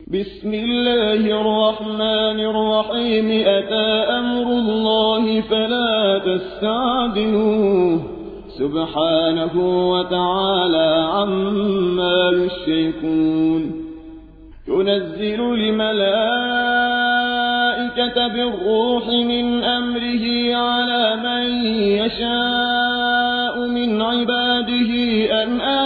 بسم الله الرحمن الرحيم. أتى أمر الله فلا تستعدلوه سبحانه وتعالى عما يشركون. ينزل الملائكة بالروح من أمره على من يشاء من عباده أن أنذروا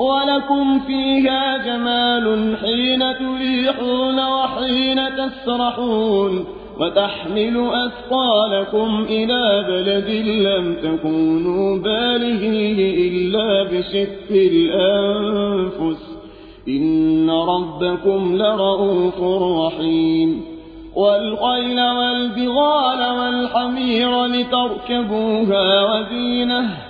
ولكم فيها جمال حين تريحون وحين تسرحون وتحمل أثقالكم إلى بلد لم تكونوا بالغيه إلا بشق الأنفس. إن ربكم لرؤوف رحيم. والخيل والبغال والحمير لتركبوها وزينة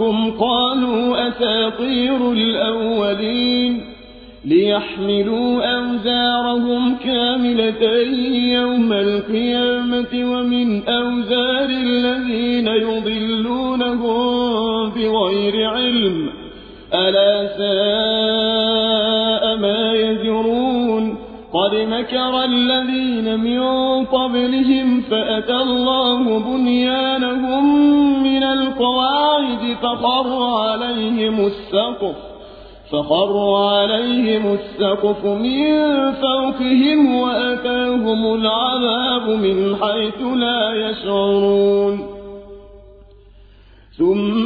ربكم قالوا أساطير الأولين ليحملوا أوزارهم كاملة يوم القيامة ومن أوزار الذين يضلونهم بغير علم. ألا يزرون قد مكر الذين من قبلهم فأتى الله بنيانهم من القواعد فخر عليهم السقف فخر عليهم السقف من فوقهم وأتاهم العذاب من حيث لا يشعرون. ثم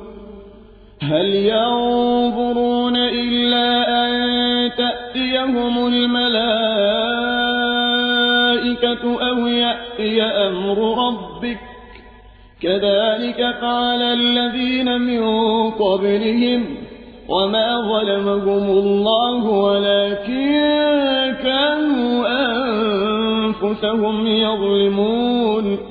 هل ينظرون إلا أن تأتيهم الملائكة أو يأتي أمر ربك؟ كذلك فعل الذين من قبلهم وما ظلمهم الله ولكن كانوا أنفسهم يظلمون.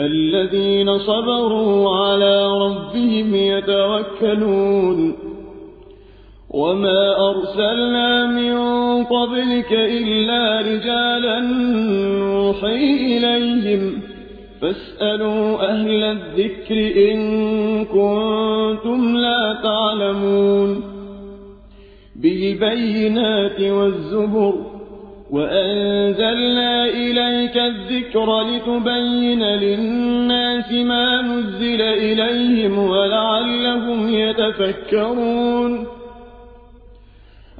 الذين صبروا على ربهم يتوكلون. وما أرسلنا من قبلك إلا رجالا نوحي إليهم. فاسألوا أهل الذكر إن كنتم لا تعلمون. بالبينات والزبر وأنزلنا إليك الذكر لتبين للناس ما نزل إليهم ولعلهم يتفكرون.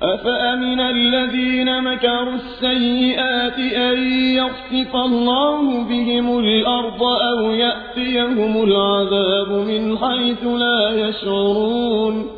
أفأمن الذين مكروا السيئات أن يخسف الله بهم الأرض أو يأتيهم العذاب من حيث لا يشعرون؟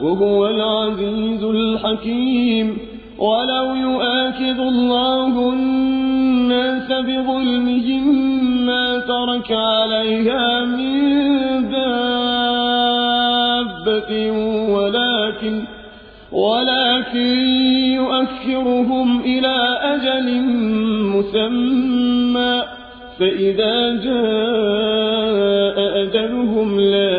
وهو العزيز الحكيم. ولو يؤاخذ الله الناس بظلمهم ما ترك عليها من دابة ولكن ولكن يؤخرهم إلى أجل مسمى. فإذا جاء أجلهم لا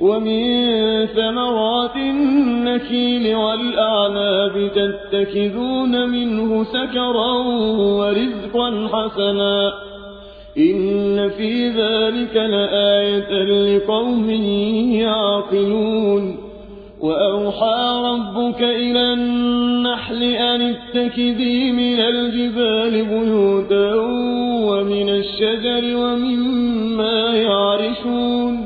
ومن ثمرات النكيل والأعناب تتكذون منه سكرا ورزقا حسنا. إن في ذلك لآية لقوم يعقلون. وأوحى ربك إلى النحل أن اتكذي من الجبال بيوتا ومن الشجر ومما يعرشون.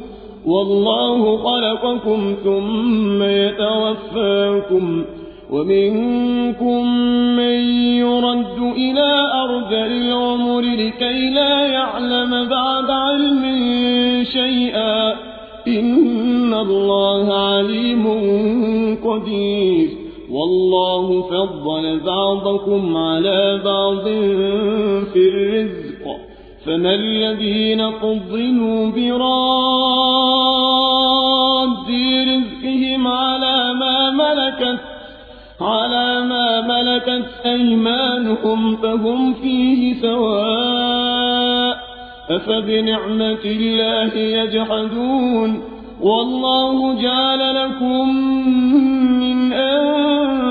والله خلقكم ثم يتوفاكم ومنكم من يرد إلى أرجل العمر لكي لا يعلم بعد علم شيئا. إن الله عليم قدير. والله فضل بعضكم على بعض في الرزق فما الذين فضلوا براد رزقهم على ما ملكت على ما ملكت أيمانهم فهم فيه سواء. أفبنعمة الله يجحدون والله جعل لكم من أنفسكم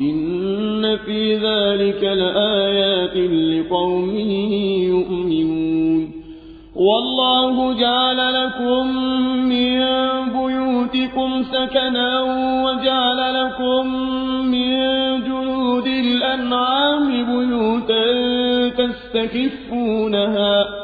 إن في ذلك لآيات لقوم يؤمنون. والله جعل لكم من بيوتكم سكنا وجعل لكم من جلود الأنعام بيوتا تستخفونها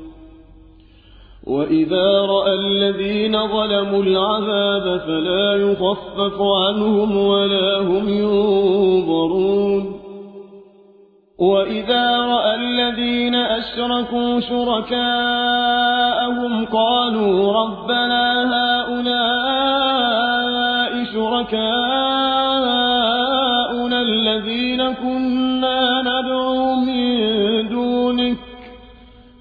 وإذا رأى الذين ظلموا العذاب فلا يخفف عنهم ولا هم ينظرون وإذا رأى الذين أشركوا شركاءهم قالوا ربنا هؤلاء شركاءنا الذين كنا ندعو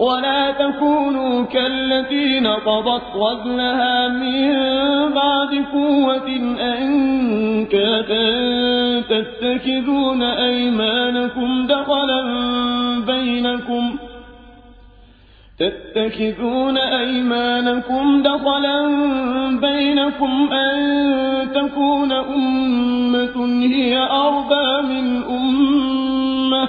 ولا تكونوا كالتي نقضت وزنها من بعد قوة أنكاتا تتكذون أيمانكم دخلا بينكم تتخذون أيمانكم دخلا بينكم أن تكون أمة هي أربى من أمة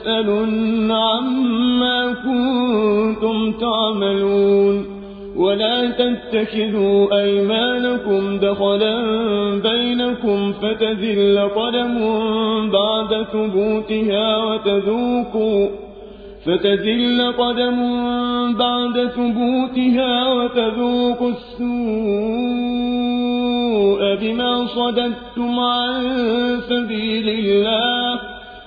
ولتسألن عما كنتم تعملون ولا تتخذوا أيمانكم دخلا بينكم فتذل قدم بعد ثبوتها وتذوقوا فتذل قدم بعد ثبوتها وتذوقوا السوء بما صددتم عن سبيل الله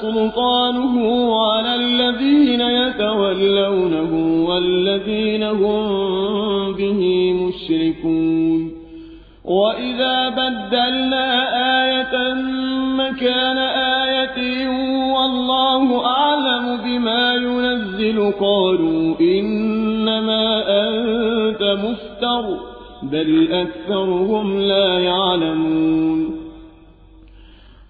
سلطانه على الذين يتولونه والذين هم به مشركون. وإذا بدلنا آية مكان آية والله أعلم بما ينزل قالوا إنما أنت مفتر بل أكثرهم لا يعلمون.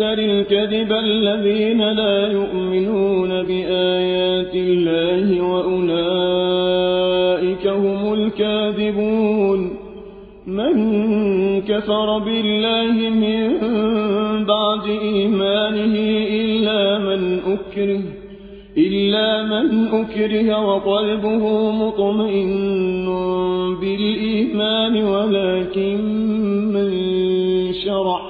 يفتر الكذب الذين لا يؤمنون بآيات الله وأولئك هم الكاذبون. من كفر بالله من بعد إيمانه إلا من أكره إلا من أكره وقلبه مطمئن بالإيمان ولكن من شرح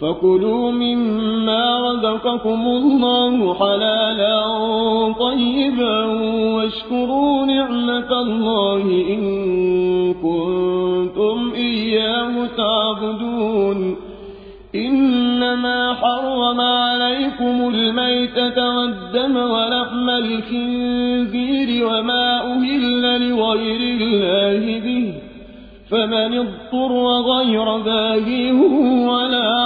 فكلوا مما رزقكم الله حلالا طيبا واشكروا نعمة الله إن كنتم إياه تعبدون. إنما حرم عليكم الميتة والدم ولحم الخنزير وما أهل لغير الله به. فمن اضطر غير باغي ولا